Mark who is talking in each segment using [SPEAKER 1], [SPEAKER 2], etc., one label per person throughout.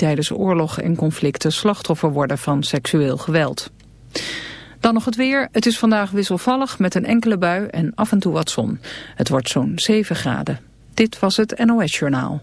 [SPEAKER 1] tijdens oorlog en conflicten slachtoffer worden van seksueel geweld. Dan nog het weer. Het is vandaag wisselvallig met een enkele bui en af en toe wat zon. Het wordt zo'n 7 graden. Dit was het NOS Journaal.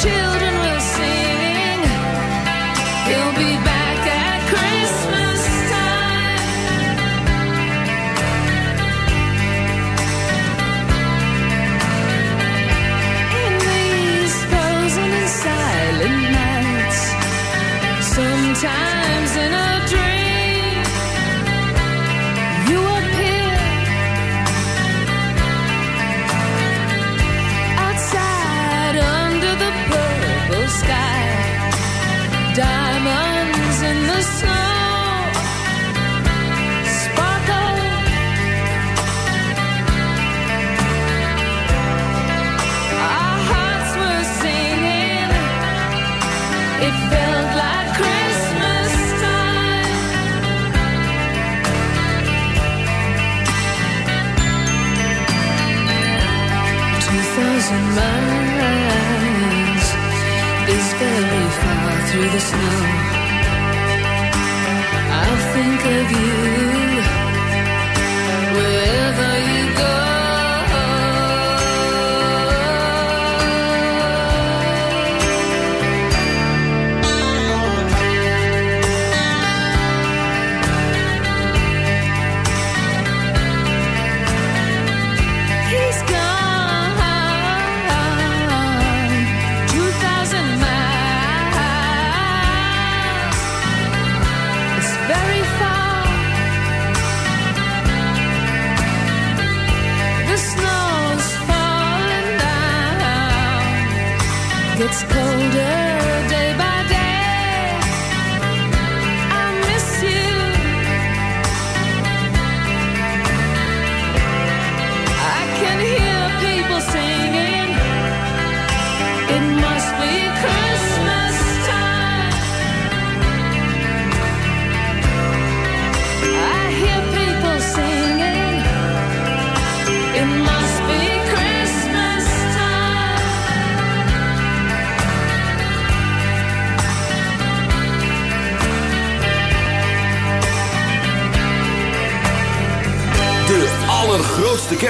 [SPEAKER 2] children.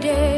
[SPEAKER 3] day.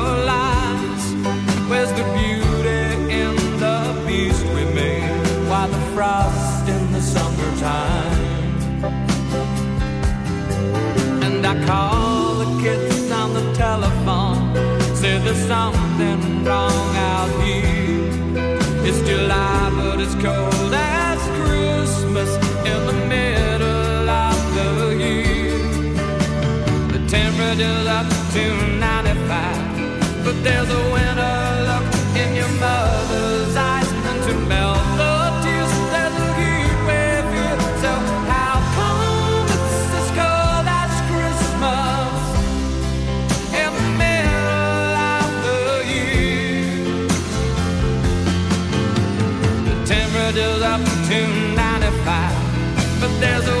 [SPEAKER 4] telephone said there's something wrong out here. It's July, but it's cold as Christmas in the middle of the year. The temperature's up to 95, but there's a winter. but there's a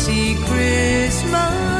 [SPEAKER 2] See Christmas.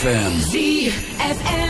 [SPEAKER 5] ZFM.
[SPEAKER 6] ZFM.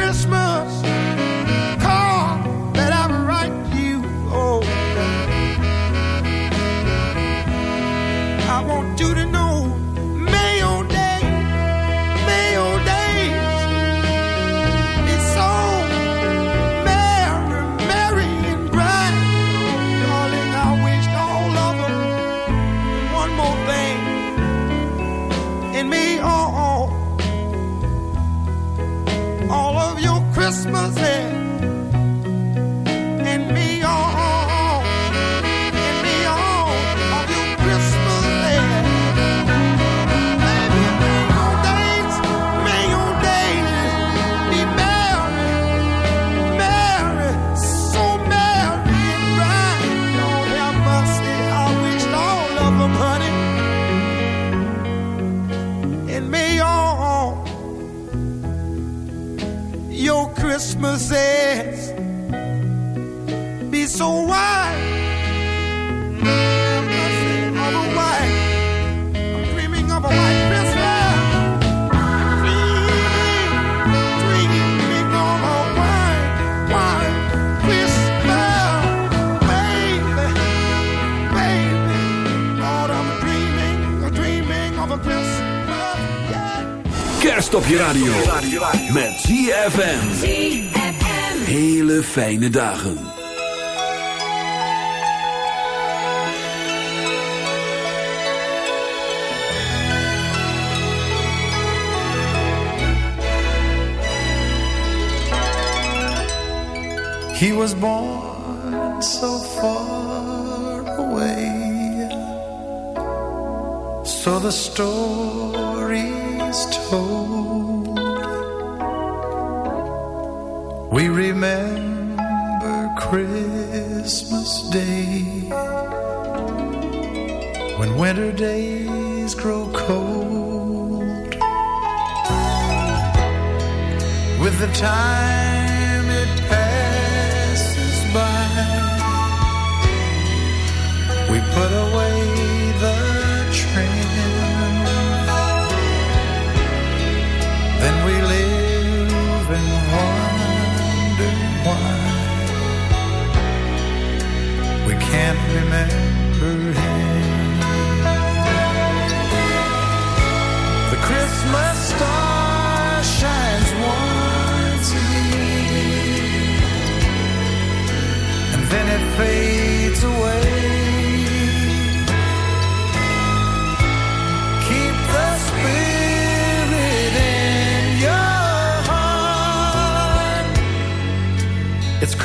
[SPEAKER 7] Christmas.
[SPEAKER 5] Zet op je radio. Met ZFM. Hele fijne dagen.
[SPEAKER 7] He was born so So the story's told. We remember Christmas Day when winter days grow cold. With the time it passes by, we put away Then we live and wonder why we can't remember him. The Christmas star shines once a year, and then it fades.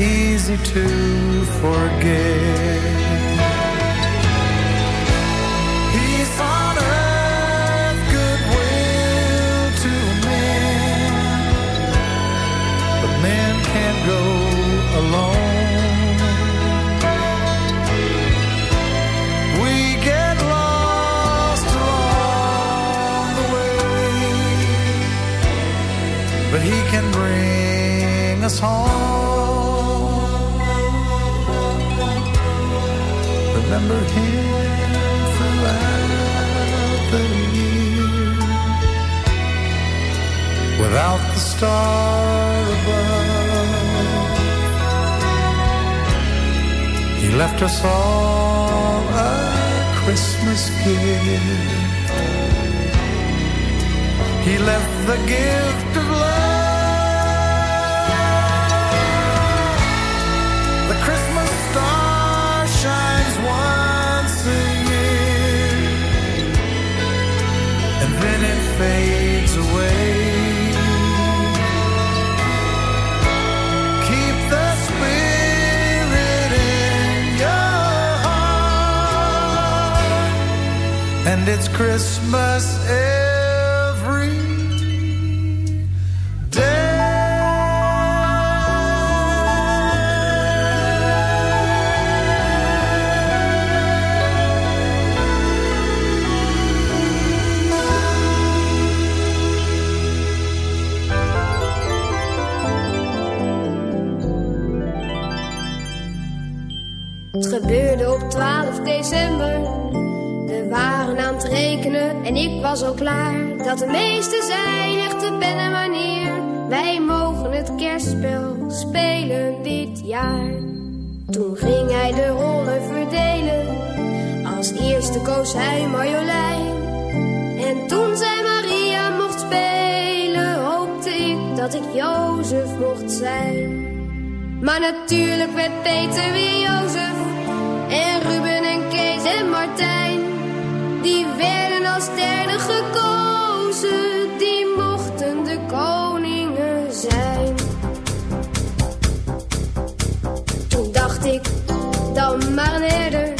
[SPEAKER 7] easy to forget. the gift of love. The Christmas star shines once a
[SPEAKER 8] year, and then it fades away. Keep the spirit in your heart, and it's Christmas. dat de meeste zijn echte pennen wanneer wij mogen het kerstspel spelen dit jaar. Toen ging hij de rollen verdelen, als eerste koos hij Marjolein. En toen zij Maria mocht spelen, hoopte ik dat ik Jozef mocht zijn. Maar natuurlijk werd Peter weer Jozef. marneerde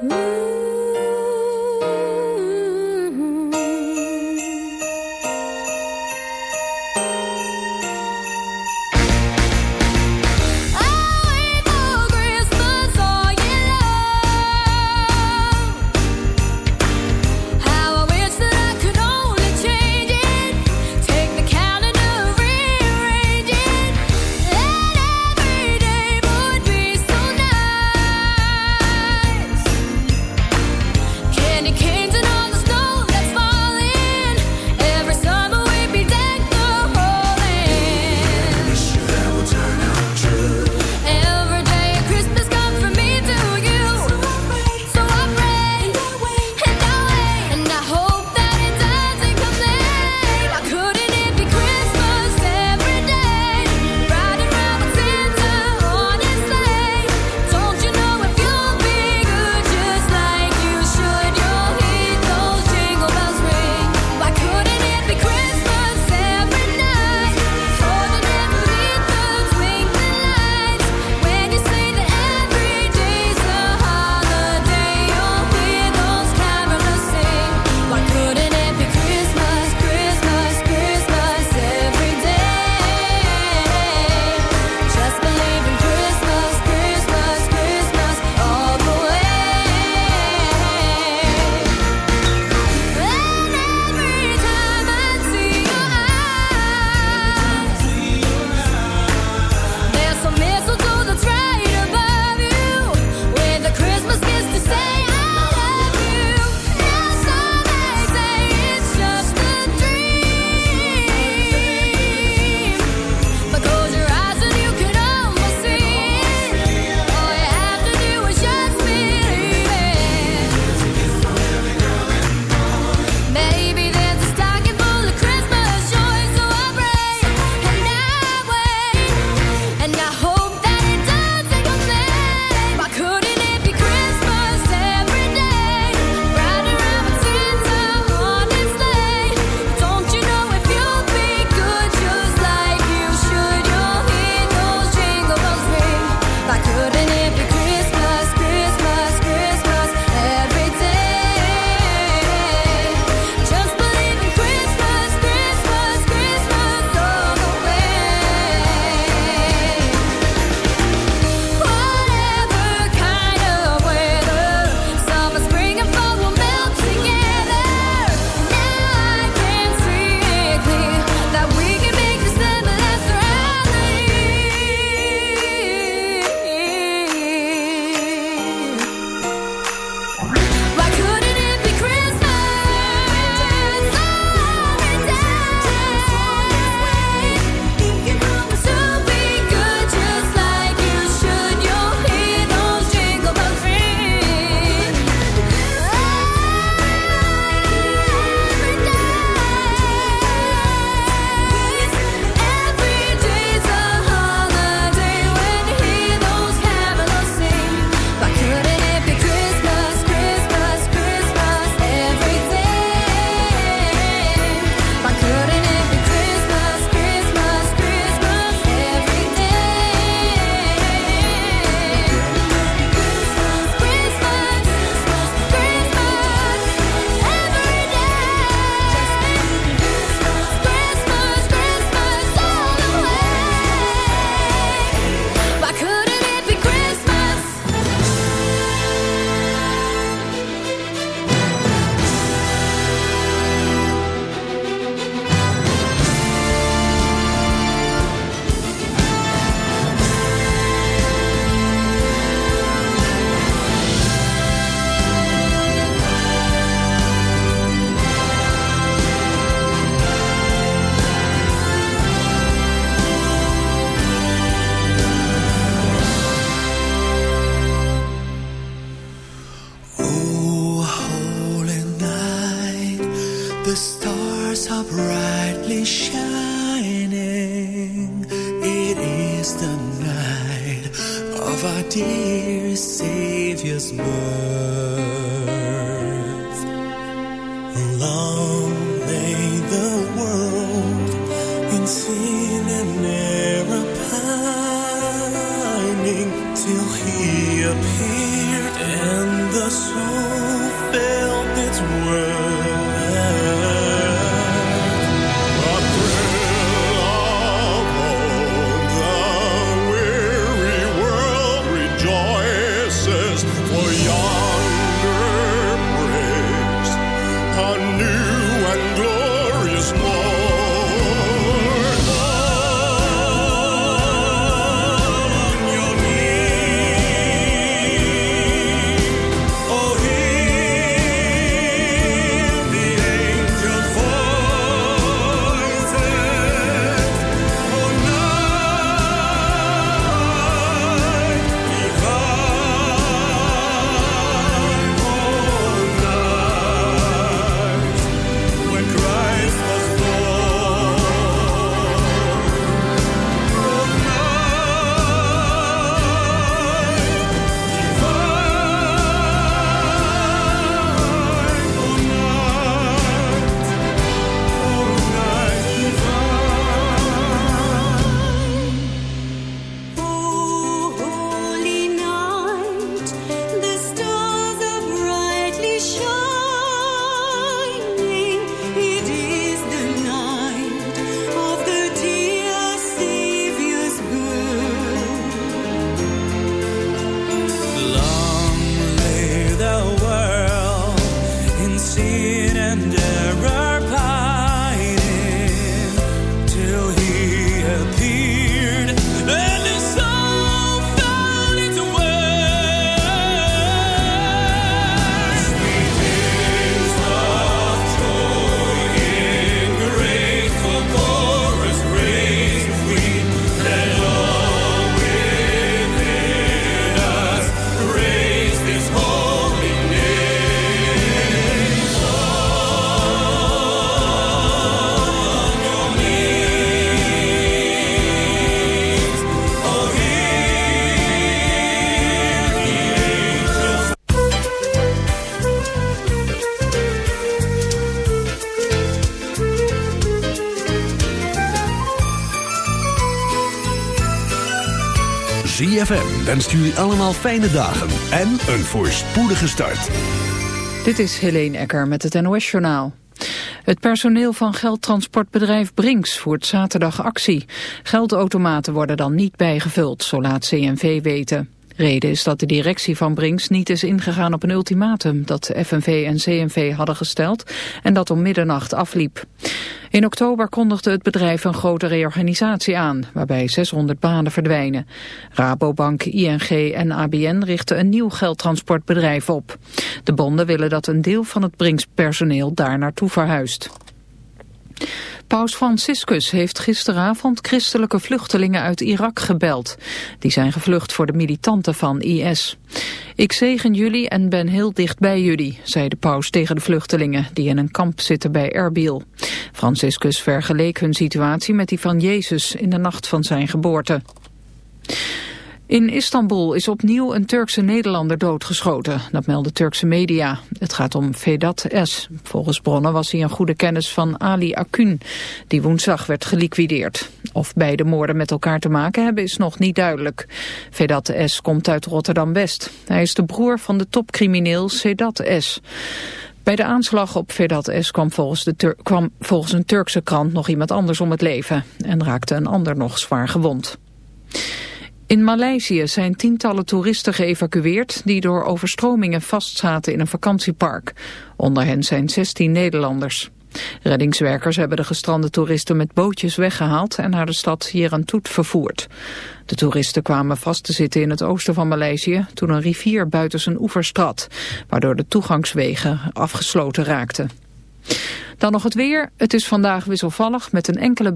[SPEAKER 2] Ooh. Wenst jullie allemaal fijne dagen en een voorspoedige start.
[SPEAKER 1] Dit is Helene Ecker met het NOS-journaal. Het personeel van geldtransportbedrijf Brinks voert zaterdag actie. Geldautomaten worden dan niet bijgevuld, zo laat CNV weten. Reden is dat de directie van Brinks niet is ingegaan op een ultimatum dat FNV en CNV hadden gesteld en dat om middernacht afliep. In oktober kondigde het bedrijf een grote reorganisatie aan, waarbij 600 banen verdwijnen. Rabobank, ING en ABN richten een nieuw geldtransportbedrijf op. De bonden willen dat een deel van het Brinks personeel daar naartoe verhuist. Paus Franciscus heeft gisteravond christelijke vluchtelingen uit Irak gebeld. Die zijn gevlucht voor de militanten van IS. Ik zegen jullie en ben heel dicht bij jullie, zei de paus tegen de vluchtelingen die in een kamp zitten bij Erbil. Franciscus vergeleek hun situatie met die van Jezus in de nacht van zijn geboorte. In Istanbul is opnieuw een Turkse Nederlander doodgeschoten. Dat melden Turkse media. Het gaat om Vedat S. Volgens bronnen was hij een goede kennis van Ali Akun, die woensdag werd geliquideerd. Of beide moorden met elkaar te maken hebben is nog niet duidelijk. Vedat S. komt uit Rotterdam-West. Hij is de broer van de topcrimineel Sedat S. Bij de aanslag op Vedat S. Kwam volgens, de kwam volgens een Turkse krant nog iemand anders om het leven. En raakte een ander nog zwaar gewond. In Maleisië zijn tientallen toeristen geëvacueerd die door overstromingen vastzaten in een vakantiepark. Onder hen zijn 16 Nederlanders. Reddingswerkers hebben de gestrande toeristen met bootjes weggehaald en naar de stad Jerantut vervoerd. De toeristen kwamen vast te zitten in het oosten van Maleisië toen een rivier buiten zijn oevers trad, waardoor de toegangswegen afgesloten raakten. Dan nog het weer. Het is vandaag wisselvallig met een enkele.